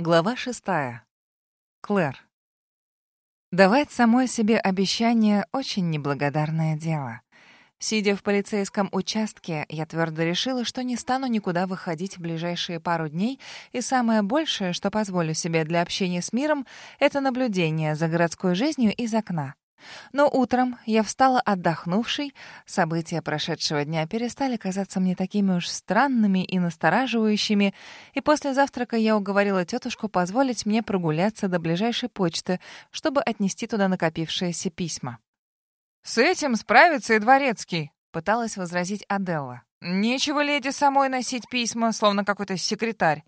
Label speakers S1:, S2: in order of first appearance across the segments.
S1: Глава шестая. Клэр. Давать самой себе обещание — очень неблагодарное дело. Сидя в полицейском участке, я твердо решила, что не стану никуда выходить в ближайшие пару дней, и самое большее, что позволю себе для общения с миром, это наблюдение за городской жизнью из окна. Но утром я встала отдохнувшей, события прошедшего дня перестали казаться мне такими уж странными и настораживающими, и после завтрака я уговорила тетушку позволить мне прогуляться до ближайшей почты, чтобы отнести туда накопившиеся письма.
S2: «С этим справится и дворецкий», —
S1: пыталась возразить Аделла.
S2: «Нечего леди самой носить письма, словно какой-то секретарь».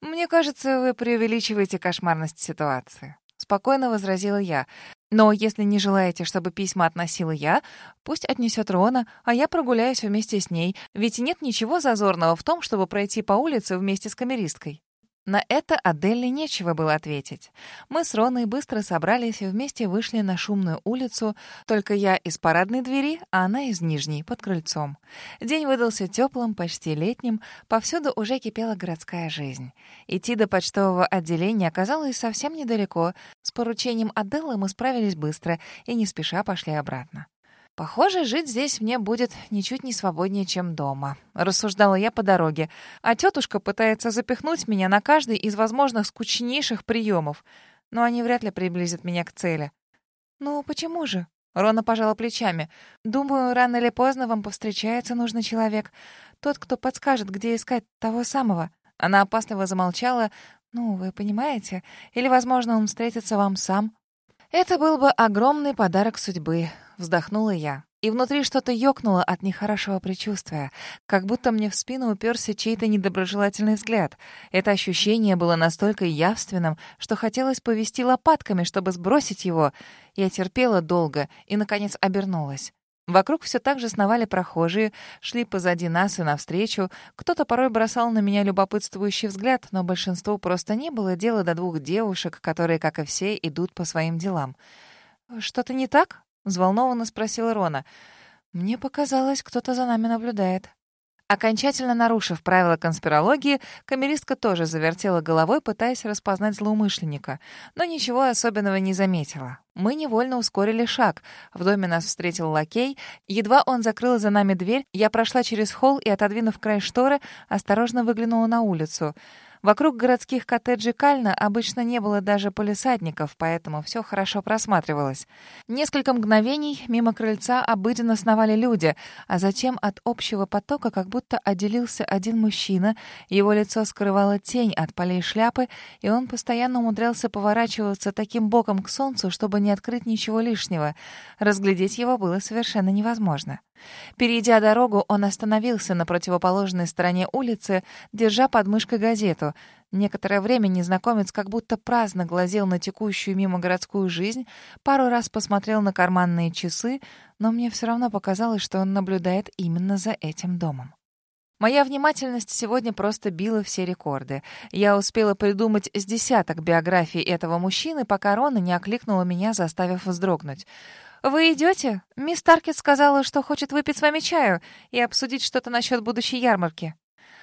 S1: «Мне кажется, вы преувеличиваете кошмарность ситуации», — спокойно возразила я. Но если не желаете, чтобы письма относила я, пусть отнесет Рона, а я прогуляюсь вместе с ней, ведь нет ничего зазорного в том, чтобы пройти по улице вместе с камеристкой. На это Аделле нечего было ответить. Мы с Роной быстро собрались и вместе вышли на шумную улицу, только я из парадной двери, а она из нижней, под крыльцом. День выдался теплым, почти летним, повсюду уже кипела городская жизнь. Идти до почтового отделения оказалось совсем недалеко. С поручением Аделлы мы справились быстро и не спеша пошли обратно. «Похоже, жить здесь мне будет ничуть не свободнее, чем дома», — рассуждала я по дороге. А тетушка пытается запихнуть меня на каждый из возможных скучнейших приемов, но они вряд ли приблизят меня к цели. «Ну, почему же?» — Рона пожала плечами. «Думаю, рано или поздно вам повстречается нужный человек. Тот, кто подскажет, где искать того самого». Она опасливо замолчала. «Ну, вы понимаете? Или, возможно, он встретится вам сам». «Это был бы огромный подарок судьбы», — вздохнула я. И внутри что-то ёкнуло от нехорошего предчувствия, как будто мне в спину уперся чей-то недоброжелательный взгляд. Это ощущение было настолько явственным, что хотелось повести лопатками, чтобы сбросить его. Я терпела долго и, наконец, обернулась. Вокруг все так же сновали прохожие, шли позади нас и навстречу. Кто-то порой бросал на меня любопытствующий взгляд, но большинству просто не было дела до двух девушек, которые, как и все, идут по своим делам. «Что-то не так?» — взволнованно спросила Рона. «Мне показалось, кто-то за нами наблюдает». Окончательно нарушив правила конспирологии, камеристка тоже завертела головой, пытаясь распознать злоумышленника, но ничего особенного не заметила. Мы невольно ускорили шаг. В доме нас встретил лакей. Едва он закрыл за нами дверь, я прошла через холл и, отодвинув край шторы, осторожно выглянула на улицу. Вокруг городских коттеджей Кальна обычно не было даже полисадников, поэтому все хорошо просматривалось. Несколько мгновений мимо крыльца обыденно сновали люди, а затем от общего потока как будто отделился один мужчина, его лицо скрывало тень от полей шляпы, и он постоянно умудрялся поворачиваться таким боком к солнцу, чтобы не открыть ничего лишнего. Разглядеть его было совершенно невозможно. Перейдя дорогу, он остановился на противоположной стороне улицы, держа под мышкой газету. Некоторое время незнакомец как будто праздно глазел на текущую мимо городскую жизнь, пару раз посмотрел на карманные часы, но мне все равно показалось, что он наблюдает именно за этим домом. Моя внимательность сегодня просто била все рекорды. Я успела придумать с десяток биографий этого мужчины, пока Рона не окликнула меня, заставив вздрогнуть. «Вы идете? Мисс Таркет сказала, что хочет выпить с вами чаю и обсудить что-то насчет будущей ярмарки».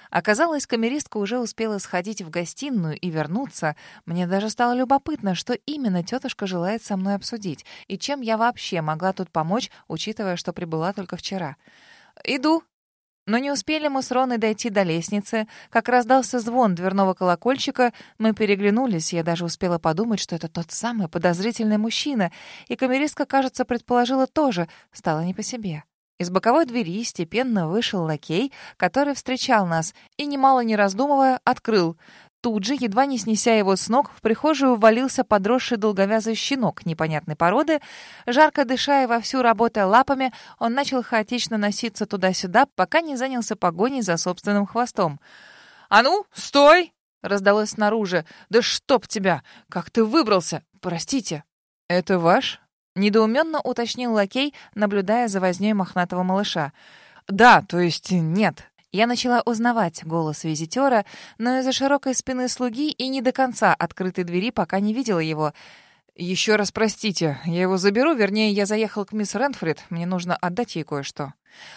S1: Оказалось, камеристка уже успела сходить в гостиную и вернуться. Мне даже стало любопытно, что именно тетушка желает со мной обсудить, и чем я вообще могла тут помочь, учитывая, что прибыла только вчера. «Иду», но не успели мы с Роной дойти до лестницы, как раздался звон дверного колокольчика, мы переглянулись, я даже успела подумать, что это тот самый подозрительный мужчина, и камеристка, кажется, предположила тоже, стало не по себе. Из боковой двери степенно вышел лакей, который встречал нас, и, немало не раздумывая, открыл. Тут же, едва не снеся его с ног, в прихожую ввалился подросший долговязый щенок непонятной породы. Жарко дыша и вовсю работая лапами, он начал хаотично носиться туда-сюда, пока не занялся погоней за собственным хвостом.
S2: «А ну, стой!»
S1: — раздалось снаружи. «Да чтоб тебя! Как ты выбрался? Простите!» «Это ваш?» — недоуменно уточнил лакей, наблюдая за вознёй мохнатого малыша.
S2: «Да, то есть нет»,
S1: я начала узнавать голос визитера, но из-за широкой спины слуги и не до конца открытой двери пока не видела его.
S2: «Еще раз простите, я его заберу, вернее, я заехал к мисс Рентфрид, мне нужно отдать ей кое-что».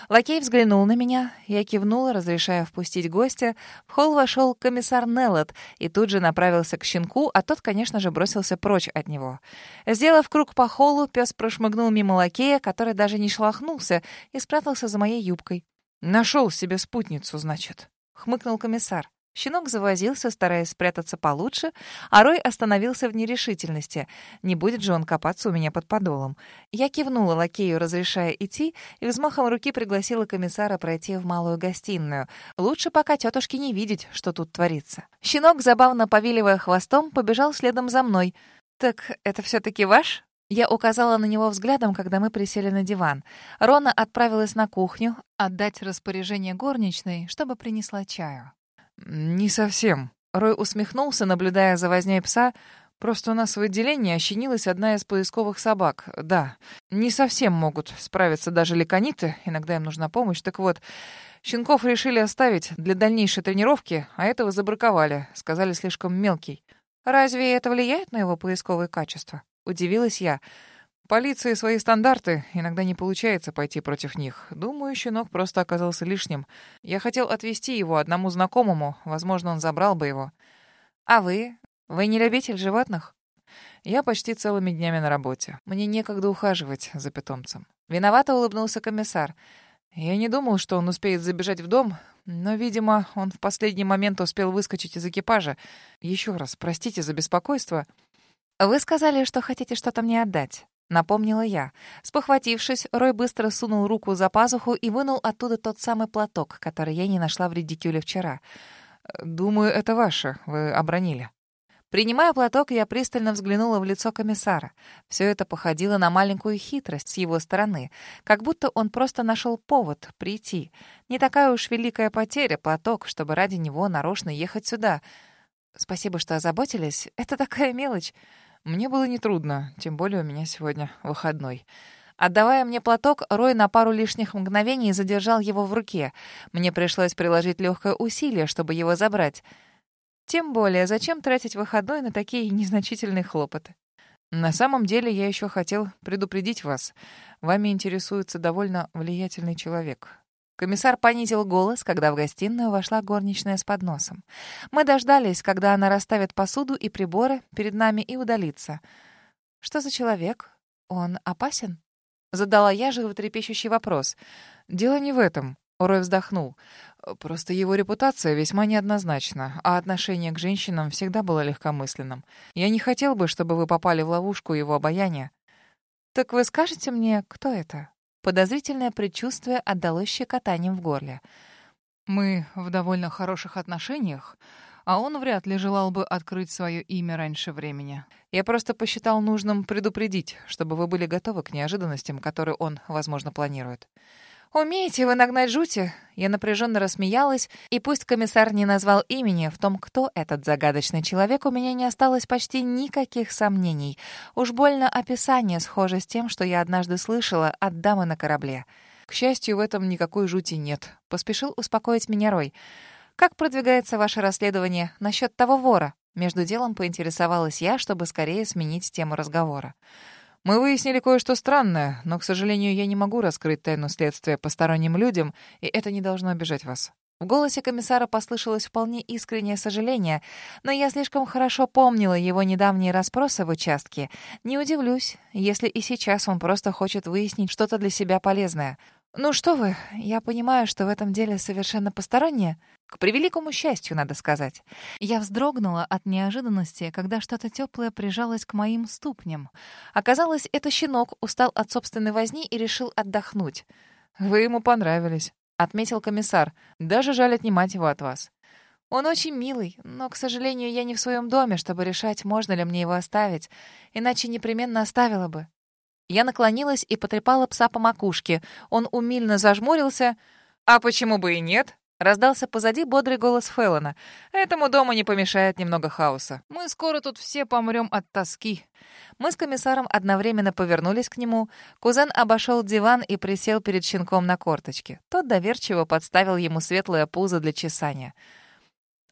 S1: Лакей взглянул на меня, я кивнула, разрешая впустить гостя. В холл вошел комиссар Неллот и тут же направился к щенку, а тот, конечно же, бросился прочь от него. Сделав круг по холлу, пес прошмыгнул мимо лакея, который даже не шлахнулся, и спрятался за моей юбкой. «Нашел себе спутницу, значит», — хмыкнул комиссар. Щенок завозился, стараясь спрятаться получше, а Рой остановился в нерешительности. Не будет же он копаться у меня под подолом. Я кивнула лакею, разрешая идти, и взмахом руки пригласила комиссара пройти в малую гостиную. Лучше пока тетушке не видеть, что тут творится. Щенок, забавно повиливая хвостом, побежал следом за мной. «Так это все-таки ваш?» Я указала на него взглядом, когда мы присели на диван. Рона отправилась на кухню отдать распоряжение горничной, чтобы принесла чаю.
S2: «Не совсем». Рой усмехнулся, наблюдая за возней пса. «Просто у нас в отделении ощенилась одна из поисковых собак. Да, не совсем могут справиться даже лекониты, иногда им нужна помощь. Так вот, щенков решили оставить для дальнейшей тренировки, а этого забраковали, сказали слишком мелкий.
S1: Разве это влияет на его поисковые качества?» Удивилась я.
S2: Полиции свои стандарты, иногда не получается пойти против них. Думаю, щенок просто оказался лишним. Я хотел отвезти его одному знакомому, возможно, он забрал бы его.
S1: А вы? Вы не любитель животных?
S2: Я почти целыми днями на работе. Мне некогда ухаживать за питомцем.
S1: Виновато улыбнулся комиссар.
S2: Я не думал, что он успеет забежать в дом, но, видимо, он в последний момент успел выскочить из экипажа. Еще раз, простите за беспокойство.
S1: Вы сказали, что хотите что-то мне отдать. Напомнила я. Спохватившись, Рой быстро сунул руку за пазуху и вынул оттуда тот самый платок, который я не нашла в редикюле вчера.
S2: «Думаю, это ваше. Вы обронили».
S1: Принимая платок, я пристально взглянула в лицо комиссара. Все это походило на маленькую хитрость с его стороны, как будто он просто нашел повод прийти. Не такая уж великая потеря платок, чтобы ради него нарочно ехать сюда. Спасибо, что озаботились. Это такая мелочь.
S2: Мне было нетрудно, тем более у меня сегодня выходной.
S1: Отдавая мне платок, Рой на пару лишних мгновений задержал его в руке. Мне пришлось приложить легкое усилие, чтобы его забрать. Тем более, зачем тратить выходной на такие незначительные хлопоты?
S2: На самом деле, я еще хотел предупредить вас. Вами интересуется довольно влиятельный человек.
S1: Комиссар понизил голос, когда в гостиную вошла горничная с подносом. Мы дождались, когда она расставит посуду и приборы перед нами и удалится. «Что за человек? Он опасен?» Задала я животрепещущий вопрос.
S2: «Дело не в этом», — Рой вздохнул. «Просто его репутация весьма неоднозначна, а отношение к женщинам всегда было легкомысленным. Я не хотел бы, чтобы вы попали в ловушку его обаяния».
S1: «Так вы скажете мне, кто это?» Подозрительное предчувствие отдалось щекотанием в горле.
S2: «Мы в довольно хороших отношениях, а он вряд ли желал бы открыть свое имя раньше времени. Я просто посчитал нужным предупредить, чтобы вы были готовы к неожиданностям, которые он, возможно, планирует».
S1: «Умеете вы нагнать жути?» Я напряженно рассмеялась, и пусть комиссар не назвал имени, в том, кто этот загадочный человек, у меня не осталось почти никаких сомнений. Уж больно описание схоже с тем, что я однажды слышала от дамы на корабле.
S2: «К счастью, в этом никакой жути нет», — поспешил успокоить меня Рой.
S1: «Как продвигается ваше расследование насчет того вора?» Между делом поинтересовалась я, чтобы скорее сменить тему разговора.
S2: Мы выяснили кое-что странное, но, к сожалению, я не могу раскрыть тайну следствия посторонним людям, и это не должно обижать вас».
S1: В голосе комиссара послышалось вполне искреннее сожаление, но я слишком хорошо помнила его недавние расспросы в участке. Не удивлюсь, если и сейчас он просто хочет выяснить что-то для себя полезное. «Ну что вы, я понимаю, что в этом деле совершенно постороннее. К превеликому счастью, надо сказать. Я вздрогнула от неожиданности, когда что-то теплое прижалось к моим ступням. Оказалось, это щенок устал от собственной возни и решил отдохнуть.
S2: «Вы ему понравились», — отметил комиссар. «Даже жаль отнимать его от вас».
S1: Он очень милый, но, к сожалению, я не в своем доме, чтобы решать, можно ли мне его оставить. Иначе непременно оставила бы. Я наклонилась и потрепала пса по макушке. Он умильно зажмурился. «А почему бы и нет?» Раздался позади бодрый голос Феллона. «Этому дому не помешает немного хаоса. Мы скоро тут все помрем от тоски». Мы с комиссаром одновременно повернулись к нему. Кузен обошел диван и присел перед щенком на корточке. Тот доверчиво подставил ему светлое пузо для чесания.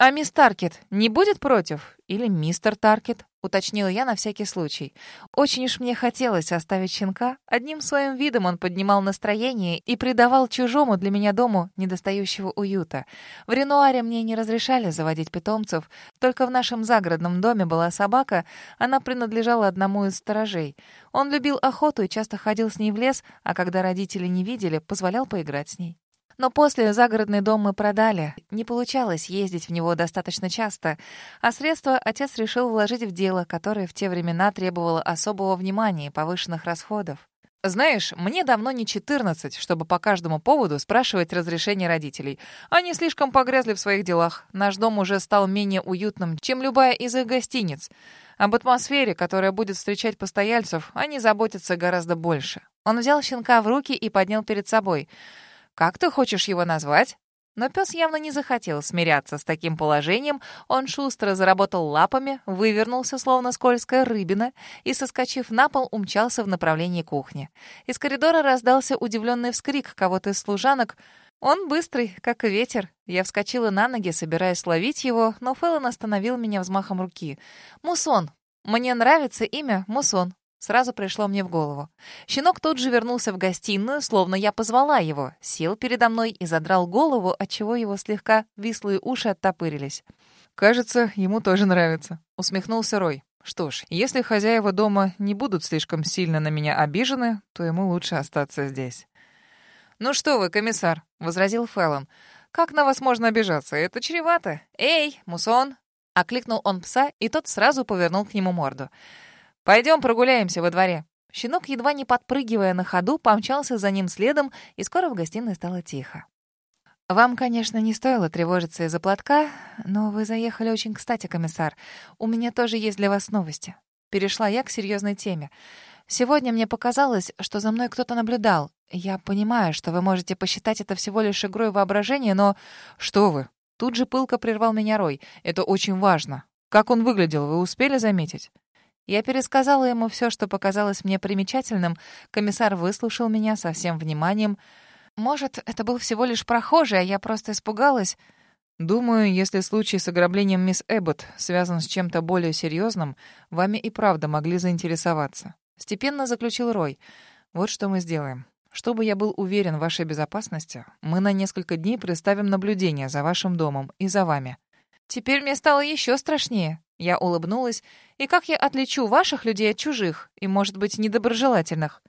S1: «А мисс Таркет не будет против? Или мистер Таркет?» — уточнила я на всякий случай. Очень уж мне хотелось оставить щенка. Одним своим видом он поднимал настроение и придавал чужому для меня дому недостающего уюта. В Ренуаре мне не разрешали заводить питомцев, только в нашем загородном доме была собака, она принадлежала одному из сторожей. Он любил охоту и часто ходил с ней в лес, а когда родители не видели, позволял поиграть с ней. Но после загородный дом мы продали. Не получалось ездить в него достаточно часто, а средства отец решил вложить в дело, которое в те времена требовало особого внимания и повышенных расходов.
S2: Знаешь, мне давно не 14, чтобы по каждому поводу спрашивать разрешение родителей. Они слишком погрязли в своих делах. Наш дом уже стал менее уютным, чем любая из их гостиниц. Об атмосфере, которая будет встречать постояльцев, они заботятся гораздо больше.
S1: Он взял щенка в руки и поднял перед собой — как ты хочешь его назвать?» Но пес явно не захотел смиряться с таким положением. Он шустро заработал лапами, вывернулся, словно скользкая рыбина, и, соскочив на пол, умчался в направлении кухни. Из коридора раздался удивленный вскрик кого-то из служанок. Он быстрый, как ветер. Я вскочила на ноги, собираясь ловить его, но Фэллон остановил меня взмахом руки. «Мусон! Мне нравится имя Мусон. Сразу пришло мне в голову. Щенок тут же вернулся в гостиную, словно я позвала его, сел передо мной и задрал голову, отчего его слегка вислые уши оттопырились.
S2: «Кажется, ему тоже нравится», — усмехнулся Рой. «Что ж, если хозяева дома не будут слишком сильно на меня обижены, то ему лучше остаться здесь».
S1: «Ну что вы, комиссар», — возразил Фэллон. «Как на вас можно обижаться? Это чревато. Эй, Мусон!» Окликнул он пса, и тот сразу повернул к нему морду. «Пойдем прогуляемся во дворе». Щенок, едва не подпрыгивая на ходу, помчался за ним следом, и скоро в гостиной стало тихо. «Вам, конечно, не стоило тревожиться из-за платка, но вы заехали очень кстати, комиссар. У меня тоже есть для вас новости». Перешла я к серьезной теме. «Сегодня мне показалось, что за мной кто-то наблюдал. Я понимаю, что вы можете посчитать это всего лишь игрой воображения, но...»
S2: «Что вы?» Тут же пылко прервал меня Рой. «Это очень важно. Как он выглядел, вы успели заметить?»
S1: Я пересказала ему все, что показалось мне примечательным. Комиссар выслушал меня со всем вниманием. Может, это был всего лишь прохожий, а я просто испугалась.
S2: Думаю, если случай с ограблением мисс Эббот связан с чем-то более серьезным, вами и правда могли заинтересоваться. Степенно заключил Рой. Вот что мы сделаем. Чтобы я был уверен в вашей безопасности, мы на несколько дней приставим наблюдение за вашим домом и за вами.
S1: Теперь мне стало еще страшнее. Я улыбнулась. «И как я отличу ваших людей от чужих и, может быть, недоброжелательных?»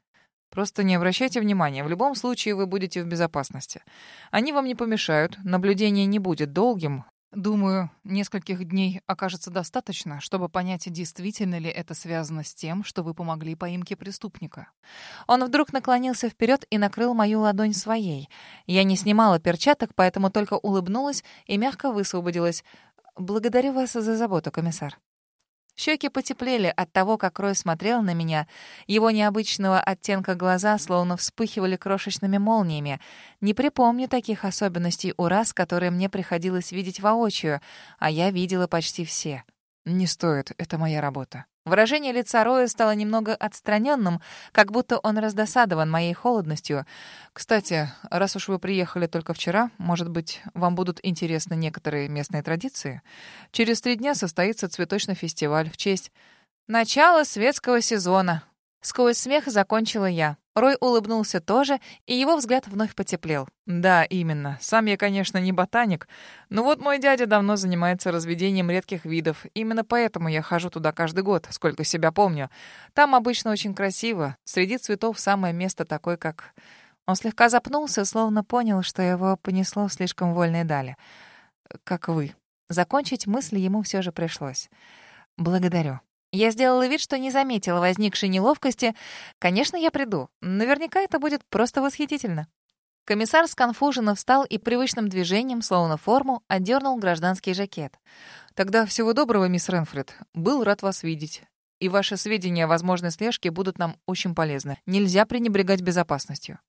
S2: Просто не обращайте внимания. В любом случае вы будете в безопасности. Они вам не помешают, наблюдение не будет долгим. Думаю, нескольких дней окажется достаточно, чтобы понять, действительно ли это связано с тем, что вы помогли поимке преступника.
S1: Он вдруг наклонился вперед и накрыл мою ладонь своей. Я не снимала перчаток, поэтому только улыбнулась и мягко высвободилась. «Благодарю вас за заботу, комиссар». Щеки потеплели от того, как Рой смотрел на меня. Его необычного оттенка глаза словно вспыхивали крошечными молниями. Не припомню таких особенностей у раз, которые мне приходилось видеть воочию, а я видела почти все.
S2: «Не стоит, это моя работа».
S1: Выражение лица Роя стало немного отстраненным, как будто он раздосадован моей холодностью.
S2: «Кстати, раз уж вы приехали только вчера, может быть, вам будут интересны некоторые местные традиции? Через три дня состоится цветочный фестиваль в честь
S1: начала светского сезона», Сквозь смех закончила я. Рой улыбнулся тоже, и его взгляд вновь потеплел.
S2: «Да, именно. Сам я, конечно, не ботаник, но вот мой дядя давно занимается разведением редких видов. Именно поэтому я хожу туда каждый год, сколько себя помню. Там обычно очень красиво. Среди цветов самое место такое, как...»
S1: Он слегка запнулся, словно понял, что его понесло в слишком вольные дали. «Как вы». Закончить мысль ему все же пришлось. «Благодарю». Я сделала вид, что не заметила возникшей неловкости. Конечно, я приду. Наверняка это будет просто восхитительно. Комиссар сконфуженно встал и привычным движением, словно форму, отдернул гражданский жакет.
S2: «Тогда всего доброго, мисс Ренфрид. Был рад вас видеть и ваши сведения о возможной слежке будут нам очень полезны. Нельзя пренебрегать безопасностью».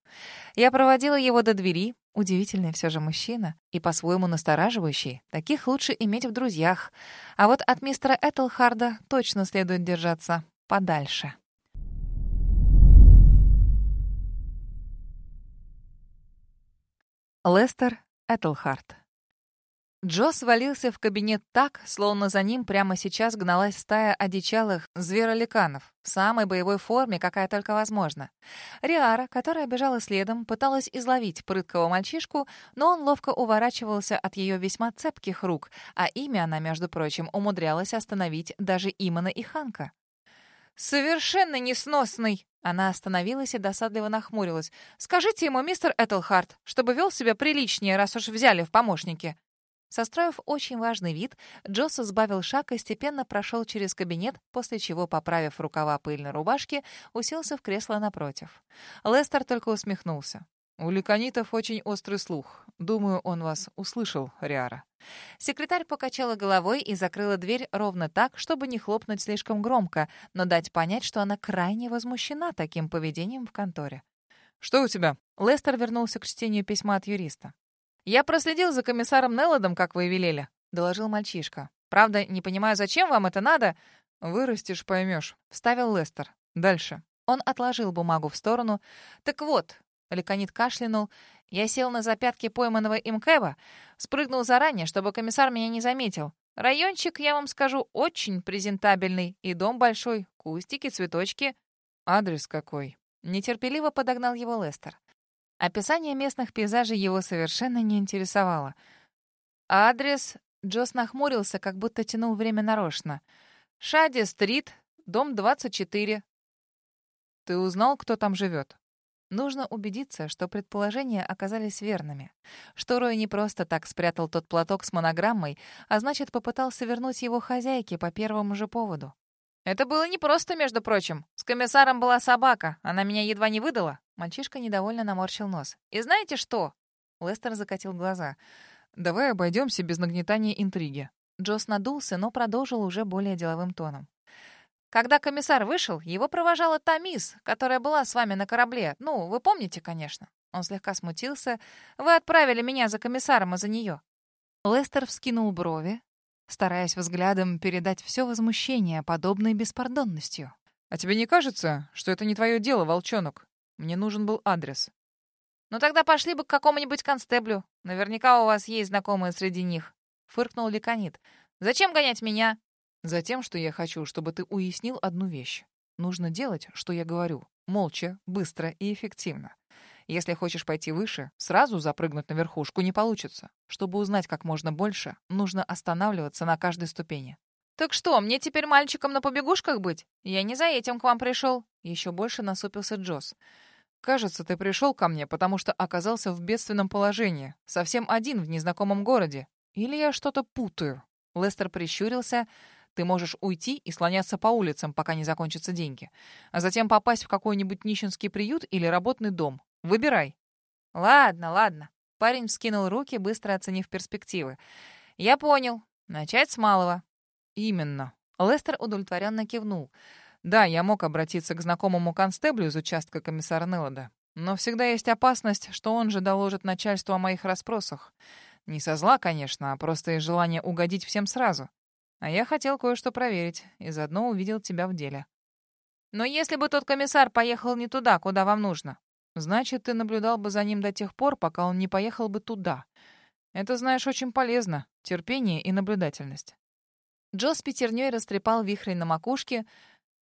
S1: Я проводила его до двери. Удивительный все же мужчина и по-своему настораживающий. Таких лучше иметь в друзьях. А вот от мистера Этельхарда точно следует держаться подальше. Лестер Этельхард Джо свалился в кабинет так, словно за ним прямо сейчас гналась стая одичалых звероликанов в самой боевой форме, какая только возможна. Риара, которая бежала следом, пыталась изловить прыткого мальчишку, но он ловко уворачивался от ее весьма цепких рук, а имя она, между прочим, умудрялась остановить даже Имана и Ханка. «Совершенно несносный!» Она остановилась и досадливо нахмурилась. «Скажите ему, мистер Этлхарт, чтобы вел себя приличнее, раз уж взяли в помощники». Состроив очень важный вид, Джосс сбавил шаг и степенно прошел через кабинет, после чего, поправив рукава пыльной рубашки, уселся в кресло напротив. Лестер только усмехнулся. «У ликонитов очень острый слух. Думаю, он вас услышал, Риара». Секретарь покачала головой и закрыла дверь ровно так, чтобы не хлопнуть слишком громко, но дать понять, что она крайне возмущена таким поведением в конторе. «Что у тебя?» Лестер вернулся к чтению письма от юриста. «Я проследил за комиссаром Неллодом, как вы и велели», — доложил мальчишка. «Правда, не понимаю, зачем вам это надо?» «Вырастешь, поймешь», — вставил Лестер. «Дальше». Он отложил бумагу в сторону. «Так вот», — Леконит кашлянул, «я сел на запятки пойманного им Кэба, спрыгнул заранее, чтобы комиссар меня не заметил. Райончик, я вам скажу, очень презентабельный, и дом большой, кустики, цветочки». «Адрес какой?» Нетерпеливо подогнал его Лестер. Описание местных пейзажей его совершенно не интересовало. адрес... Джос нахмурился, как будто тянул время нарочно. «Шади-стрит, дом 24». «Ты узнал, кто там живет?» Нужно убедиться, что предположения оказались верными. Что Рой не просто так спрятал тот платок с монограммой, а значит, попытался вернуть его хозяйке по первому же поводу. «Это было непросто, между прочим. С комиссаром была собака. Она меня едва не выдала». Мальчишка недовольно наморщил нос. «И знаете что?» Лестер закатил глаза. «Давай обойдемся без нагнетания интриги». Джос надулся, но продолжил уже более деловым тоном. «Когда комиссар вышел, его провожала та мисс, которая была с вами на корабле. Ну, вы помните, конечно». Он слегка смутился. «Вы отправили меня за комиссаром из-за нее». Лестер вскинул брови, стараясь взглядом передать все возмущение подобной беспардонностью. «А тебе не кажется, что это не твое дело, волчонок? Мне нужен был адрес». «Ну тогда пошли бы к какому-нибудь констеблю. Наверняка у вас есть знакомые среди них», — фыркнул Ликонит. «Зачем гонять меня?» «Затем, что я хочу, чтобы ты уяснил одну вещь. Нужно делать, что я говорю, молча, быстро и эффективно. Если хочешь пойти выше, сразу запрыгнуть на верхушку не получится. Чтобы узнать как можно больше, нужно останавливаться на каждой ступени. «Так что, мне теперь мальчиком на побегушках быть? Я не за этим к вам пришел». Еще больше насупился Джосс. «Кажется, ты пришел ко мне, потому что оказался в бедственном положении, совсем один в незнакомом городе. Или я что-то путаю?» Лестер прищурился. «Ты можешь уйти и слоняться по улицам, пока не закончатся деньги, а затем попасть в какой-нибудь нищенский приют или работный дом. Выбирай». «Ладно, ладно». Парень вскинул руки, быстро оценив перспективы. «Я понял. Начать с малого». «Именно». Лестер удовлетворенно кивнул. «Да, я мог обратиться к знакомому констеблю из участка комиссара Неллода. Но всегда есть опасность, что он же доложит начальству о моих расспросах. Не со зла, конечно, а просто из желания угодить всем сразу. А я хотел кое-что проверить, и заодно увидел тебя в деле». «Но если бы тот комиссар поехал не туда, куда вам нужно, Значит, ты наблюдал бы за ним до тех пор, пока он не поехал бы туда. Это, знаешь, очень полезно. Терпение и наблюдательность. Джо с пятерней растрепал вихрей на макушке.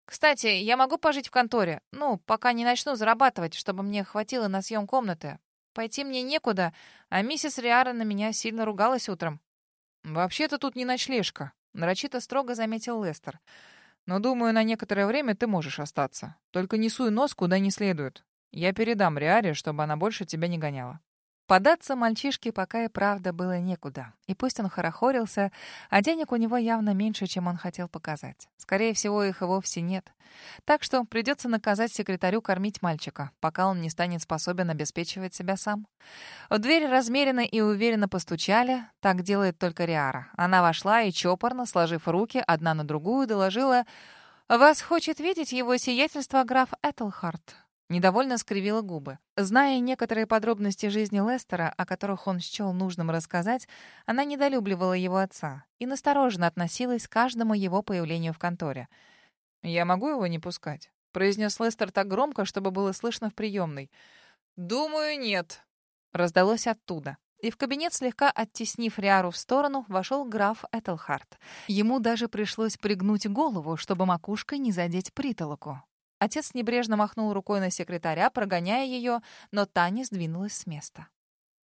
S1: «Кстати, я могу пожить в конторе? Ну, пока не начну зарабатывать, чтобы мне хватило на съем комнаты. Пойти мне некуда, а миссис Риара на меня сильно ругалась утром». «Вообще-то тут не ночлежка», — нарочито строго заметил Лестер. «Но, думаю, на некоторое время ты можешь остаться. Только не суй нос куда не следует. Я передам Риаре, чтобы она больше тебя не гоняла». Податься мальчишке пока и правда было некуда. И пусть он хорохорился, а денег у него явно меньше, чем он хотел показать. Скорее всего, их и вовсе нет. Так что придется наказать секретарю кормить мальчика, пока он не станет способен обеспечивать себя сам. В дверь размеренно и уверенно постучали. Так делает только Риара. Она вошла и чопорно, сложив руки одна на другую, доложила «Вас хочет видеть его сиятельство граф Этлхарт». Недовольно скривила губы. Зная некоторые подробности жизни Лестера, о которых он счел нужным рассказать, она недолюбливала его отца и настороженно относилась к каждому его появлению в конторе. «Я могу его не пускать?» — произнес Лестер так громко, чтобы было слышно в приемной. «Думаю, нет», — раздалось оттуда. и в кабинет, слегка оттеснив Риару в сторону, вошел граф Этельхарт. Ему даже пришлось пригнуть голову, чтобы макушкой не задеть притолоку. Отец небрежно махнул рукой на секретаря, прогоняя ее, но Таня сдвинулась с места.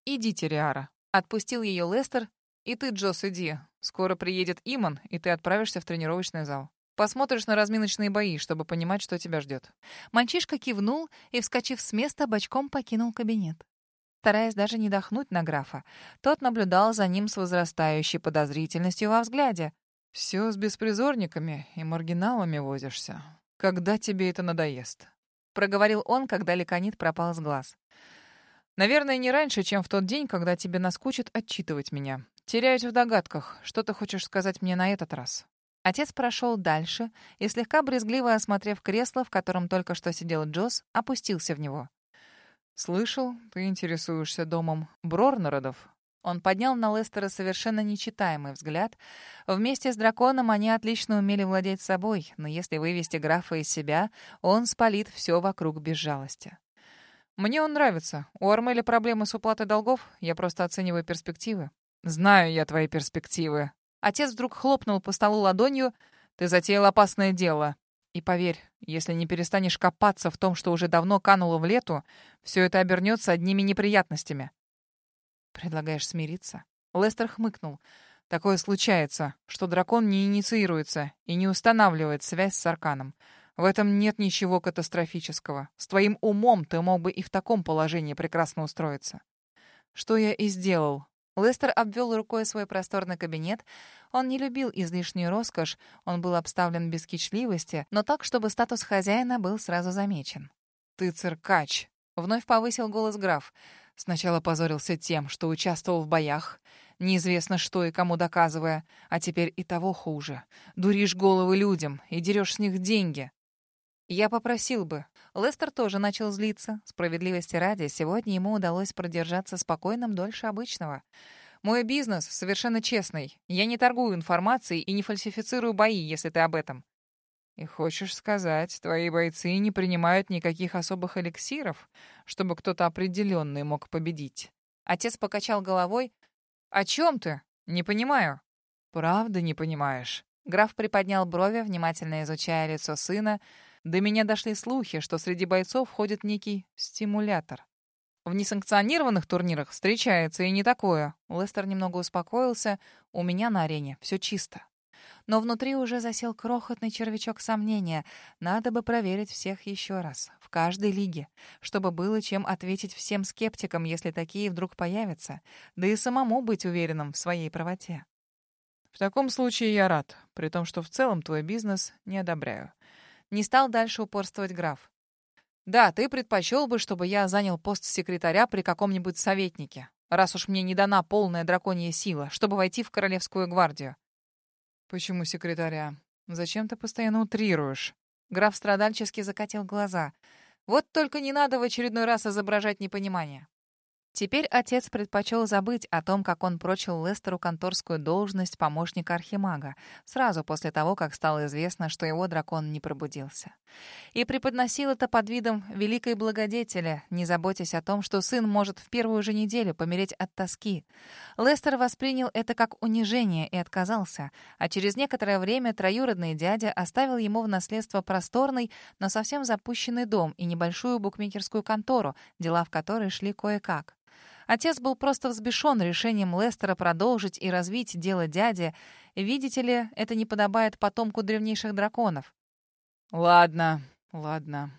S2: «Идите, Риара», — отпустил ее Лестер. «И ты, Джос, иди. Скоро приедет Иман, и ты отправишься в тренировочный зал. Посмотришь на разминочные бои, чтобы понимать, что тебя ждет».
S1: Мальчишка кивнул и, вскочив с места, бочком покинул кабинет стараясь даже не дохнуть на графа. Тот наблюдал за ним с возрастающей подозрительностью во взгляде.
S2: «Все с беспризорниками и маргиналами возишься. Когда тебе это надоест?»
S1: Проговорил он, когда Ликонит пропал с глаз.
S2: «Наверное, не раньше, чем в тот день, когда тебе наскучит отчитывать меня. Теряюсь в догадках. Что ты хочешь сказать мне на этот раз?»
S1: Отец прошел дальше и, слегка брезгливо осмотрев кресло, в котором только что сидел Джосс, опустился в него.
S2: «Слышал, ты интересуешься домом Брорнеродов?»
S1: Он поднял на Лестера совершенно нечитаемый взгляд. Вместе с драконом они отлично умели владеть собой, но если вывести графа из себя, он спалит все вокруг без жалости.
S2: «Мне он нравится. У Армеля проблемы с уплатой долгов, я просто оцениваю перспективы». «Знаю я твои перспективы».
S1: Отец вдруг хлопнул по столу ладонью.
S2: «Ты затеял опасное дело. И поверь, если не перестанешь копаться в том, что уже давно кануло в лету, все это обернется одними неприятностями.
S1: Предлагаешь смириться?
S2: Лестер хмыкнул. Такое случается, что дракон не инициируется и не устанавливает связь с Арканом. В этом нет ничего катастрофического. С твоим умом ты мог бы и в таком положении прекрасно устроиться. Что я и сделал,
S1: Лестер обвел рукой свой просторный кабинет. Он не любил излишнюю роскошь, он был обставлен без кичливости, но так, чтобы статус хозяина был сразу замечен.
S2: «Ты циркач!» — вновь повысил голос граф. Сначала позорился тем, что участвовал в боях, неизвестно что и кому доказывая, а теперь и того хуже. Дуришь головы людям и дерешь с них деньги.
S1: Я попросил бы. Лестер тоже начал злиться. Справедливости ради, сегодня ему удалось продержаться спокойным дольше обычного. Мой бизнес совершенно честный. Я не торгую информацией и не фальсифицирую бои, если ты об этом.
S2: И хочешь сказать, твои бойцы не принимают никаких особых эликсиров, чтобы кто-то определенный мог победить?
S1: Отец покачал головой. О чем ты? Не понимаю.
S2: Правда не понимаешь?
S1: Граф приподнял брови, внимательно изучая лицо сына, до меня дошли слухи, что среди бойцов ходит некий стимулятор. В несанкционированных турнирах встречается и не такое. Лестер немного успокоился. У меня на арене все чисто. Но внутри уже засел крохотный червячок сомнения. Надо бы проверить всех еще раз, в каждой лиге, чтобы было чем ответить всем скептикам, если такие вдруг появятся, да и самому быть уверенным в своей правоте.
S2: В таком случае я рад, при том, что в целом твой бизнес не одобряю.
S1: Не стал дальше упорствовать граф. «Да, ты предпочел бы, чтобы я занял пост секретаря при каком-нибудь советнике, раз уж мне не дана полная драконья сила, чтобы войти в Королевскую гвардию».
S2: «Почему секретаря? Зачем ты постоянно утрируешь?»
S1: Граф страдальчески закатил глаза. «Вот только не надо в очередной раз изображать непонимание. Теперь отец предпочел забыть о том, как он прочил Лестеру конторскую должность помощника архимага, сразу после того, как стало известно, что его дракон не пробудился. И преподносил это под видом великой благодетеля, не заботясь о том, что сын может в первую же неделю помереть от тоски. Лестер воспринял это как унижение и отказался, а через некоторое время троюродный дядя оставил ему в наследство просторный, но совсем запущенный дом и небольшую букмекерскую контору, дела в которой шли кое-как. Отец был просто взбешен решением Лестера продолжить и развить дело дяди. Видите ли, это не подобает потомку древнейших драконов.
S2: «Ладно, ладно.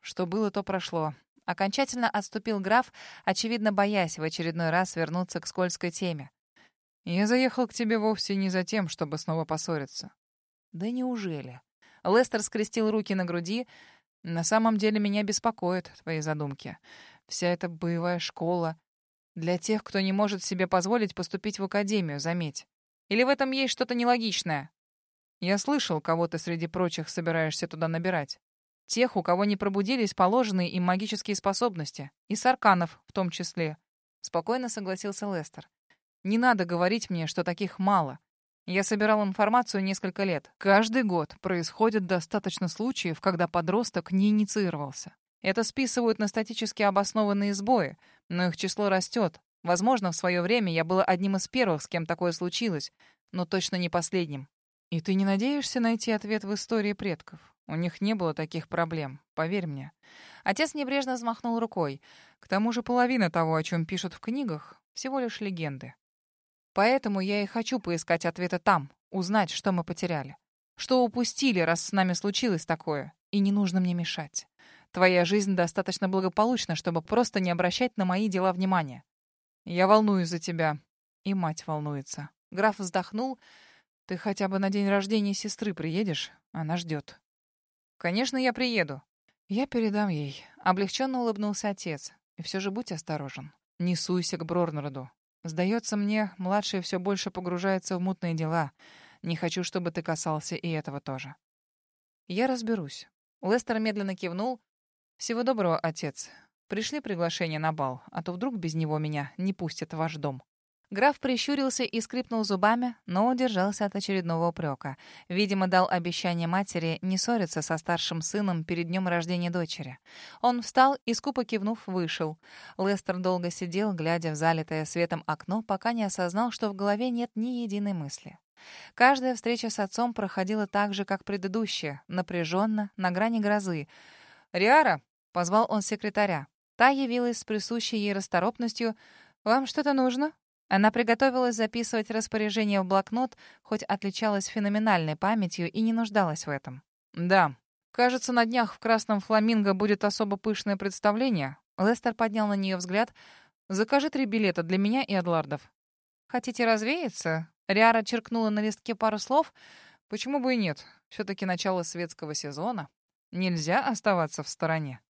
S2: Что было, то прошло».
S1: Окончательно отступил граф, очевидно боясь в очередной раз вернуться к скользкой теме.
S2: «Я заехал к тебе вовсе не за тем, чтобы снова поссориться».
S1: «Да неужели?» Лестер скрестил руки на груди. «На самом деле меня беспокоят твои задумки. Вся эта боевая школа, для тех, кто не может себе позволить поступить в академию, заметь. Или в этом есть что-то нелогичное?
S2: Я слышал, кого ты среди прочих собираешься туда набирать. Тех, у кого не пробудились положенные им магические способности. И сарканов в том числе. Спокойно согласился Лестер. Не надо говорить мне, что таких мало. Я собирал информацию несколько лет. Каждый год происходит достаточно случаев, когда подросток не инициировался. Это списывают на статически обоснованные сбои, но их число растет.
S1: Возможно, в свое время я была одним из первых, с кем такое случилось, но точно не последним.
S2: И ты не надеешься найти ответ в истории предков? У них не было таких проблем, поверь мне.
S1: Отец небрежно взмахнул рукой.
S2: К тому же половина того, о чем пишут в книгах, всего лишь легенды. Поэтому я и хочу поискать ответы там, узнать, что мы потеряли. Что упустили, раз с нами случилось такое, и не нужно мне мешать. Твоя жизнь достаточно благополучна, чтобы просто не обращать на мои дела внимания. Я волнуюсь за тебя, и мать волнуется. Граф вздохнул. Ты хотя бы на день рождения сестры приедешь? Она ждет.
S1: Конечно, я приеду.
S2: Я передам ей. Облегченно улыбнулся отец. И все же будь осторожен. Не суйся к Брорнроду. Сдается мне, младший все больше погружается в мутные дела. Не хочу, чтобы ты касался и этого тоже. Я разберусь. Лестер медленно кивнул. Всего доброго, отец. Пришли приглашение на бал, а то вдруг без него меня не пустят в ваш дом.
S1: Граф прищурился и скрипнул зубами, но удержался от очередного упрека. Видимо, дал обещание матери не ссориться со старшим сыном перед днем рождения дочери. Он встал и, скупо кивнув, вышел. Лестер долго сидел, глядя в залитое светом окно, пока не осознал, что в голове нет ни единой мысли. Каждая встреча с отцом проходила так же, как предыдущая, напряженно, на грани грозы. «Риара!» — позвал он секретаря. Та явилась с присущей ей расторопностью. «Вам что-то нужно?» Она приготовилась записывать распоряжение в блокнот, хоть отличалась феноменальной памятью и не нуждалась в этом.
S2: «Да. Кажется, на днях в «Красном фламинго» будет особо пышное представление».
S1: Лестер поднял на нее взгляд.
S2: «Закажи три билета для меня и Адлардов».
S1: «Хотите развеяться?» Риара черкнула на листке пару слов.
S2: «Почему бы и нет? Все-таки начало светского сезона. Нельзя оставаться в стороне».